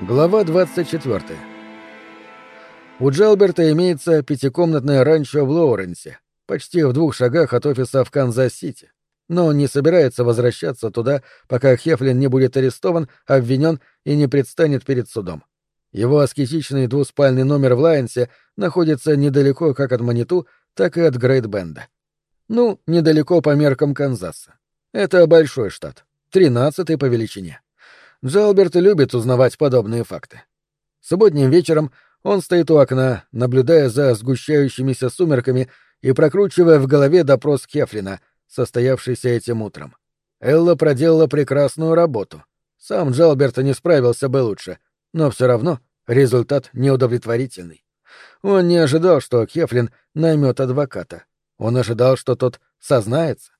Глава 24. У Джалберта имеется пятикомнатное ранчо в Лоуренсе, почти в двух шагах от офиса в Канзас-Сити. Но он не собирается возвращаться туда, пока Хефлин не будет арестован, обвинен и не предстанет перед судом. Его аскетичный двуспальный номер в Лайенсе находится недалеко как от Маниту, так и от Грейт-Бенда. Ну, недалеко по меркам Канзаса. Это большой штат, тринадцатый по величине. Джалберт любит узнавать подобные факты. Субботним вечером он стоит у окна, наблюдая за сгущающимися сумерками и прокручивая в голове допрос Кефлина, состоявшийся этим утром. Элла проделала прекрасную работу. Сам Джалберт не справился бы лучше, но все равно результат неудовлетворительный. Он не ожидал, что Кефлин наймет адвоката. Он ожидал, что тот сознается.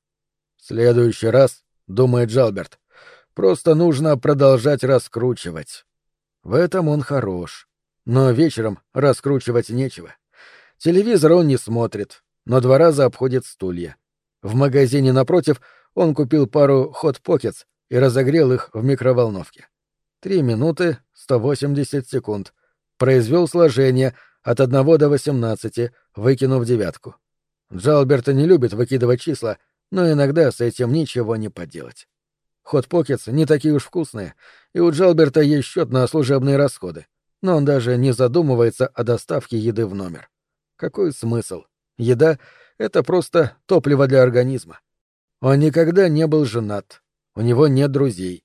«В следующий раз», — думает Джалберт, Просто нужно продолжать раскручивать. В этом он хорош. Но вечером раскручивать нечего. Телевизор он не смотрит, но два раза обходит стулья. В магазине напротив он купил пару Hot Pockets и разогрел их в микроволновке. Три минуты, 180 секунд. Произвел сложение от 1 до 18, выкинув девятку. Джалберта не любит выкидывать числа, но иногда с этим ничего не поделать. Хот-покетс не такие уж вкусные, и у Джалберта есть счет на служебные расходы, но он даже не задумывается о доставке еды в номер. Какой смысл? Еда — это просто топливо для организма. Он никогда не был женат, у него нет друзей.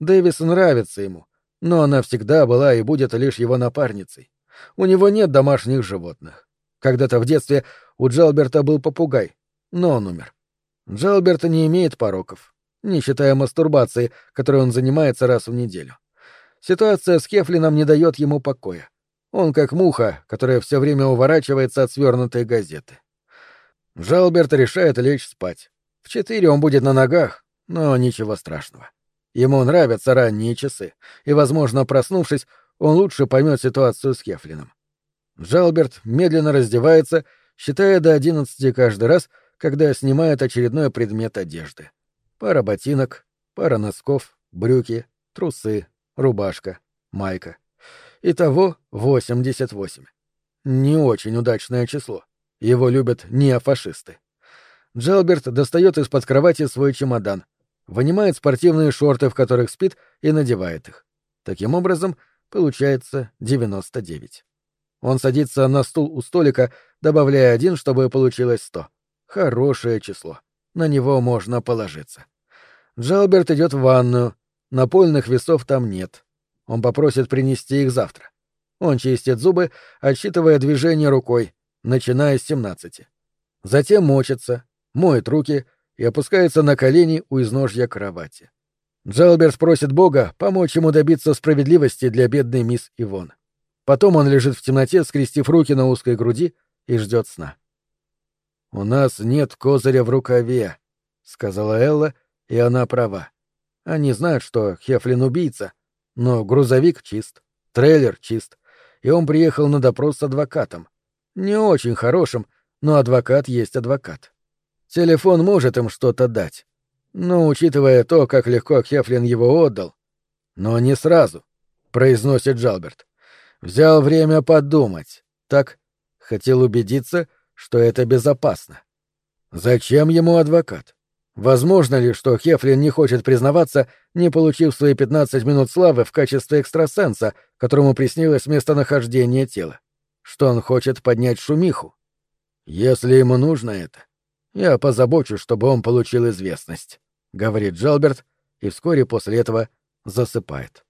Дэвис нравится ему, но она всегда была и будет лишь его напарницей. У него нет домашних животных. Когда-то в детстве у Джалберта был попугай, но он умер. Джалберт не имеет пороков, не считая мастурбации, которой он занимается раз в неделю. Ситуация с Кефлином не дает ему покоя. Он как муха, которая все время уворачивается от свернутой газеты. Жалберт решает лечь спать. В четыре он будет на ногах, но ничего страшного. Ему нравятся ранние часы, и, возможно, проснувшись, он лучше поймет ситуацию с Кефлином. Жалберт медленно раздевается, считая до одиннадцати каждый раз, когда снимает очередной предмет одежды. Пара ботинок, пара носков, брюки, трусы, рубашка, майка. Итого 88. Не очень удачное число. Его любят неофашисты. Джалберт достает из-под кровати свой чемодан, вынимает спортивные шорты, в которых спит, и надевает их. Таким образом, получается 99. Он садится на стул у столика, добавляя один, чтобы получилось 100. Хорошее число. На него можно положиться. Джалберт идет в ванную. Напольных весов там нет. Он попросит принести их завтра. Он чистит зубы, отсчитывая движение рукой, начиная с 17. Затем мочится, моет руки и опускается на колени у изножья кровати. Джалберт просит Бога помочь ему добиться справедливости для бедной мисс Ивон. Потом он лежит в темноте, скрестив руки на узкой груди, и ждет сна. «У нас нет козыря в рукаве», — сказала Элла, и она права. Они знают, что Хефлин убийца, но грузовик чист, трейлер чист, и он приехал на допрос с адвокатом. Не очень хорошим, но адвокат есть адвокат. Телефон может им что-то дать. Но, учитывая то, как легко Хефлин его отдал... Но не сразу, — произносит Джалберт. Взял время подумать. Так, хотел убедиться, что это безопасно. Зачем ему адвокат? Возможно ли, что Хефлин не хочет признаваться, не получив свои 15 минут славы в качестве экстрасенса, которому приснилось местонахождение тела? Что он хочет поднять шумиху? Если ему нужно это, я позабочусь, чтобы он получил известность, — говорит Джалберт, и вскоре после этого засыпает.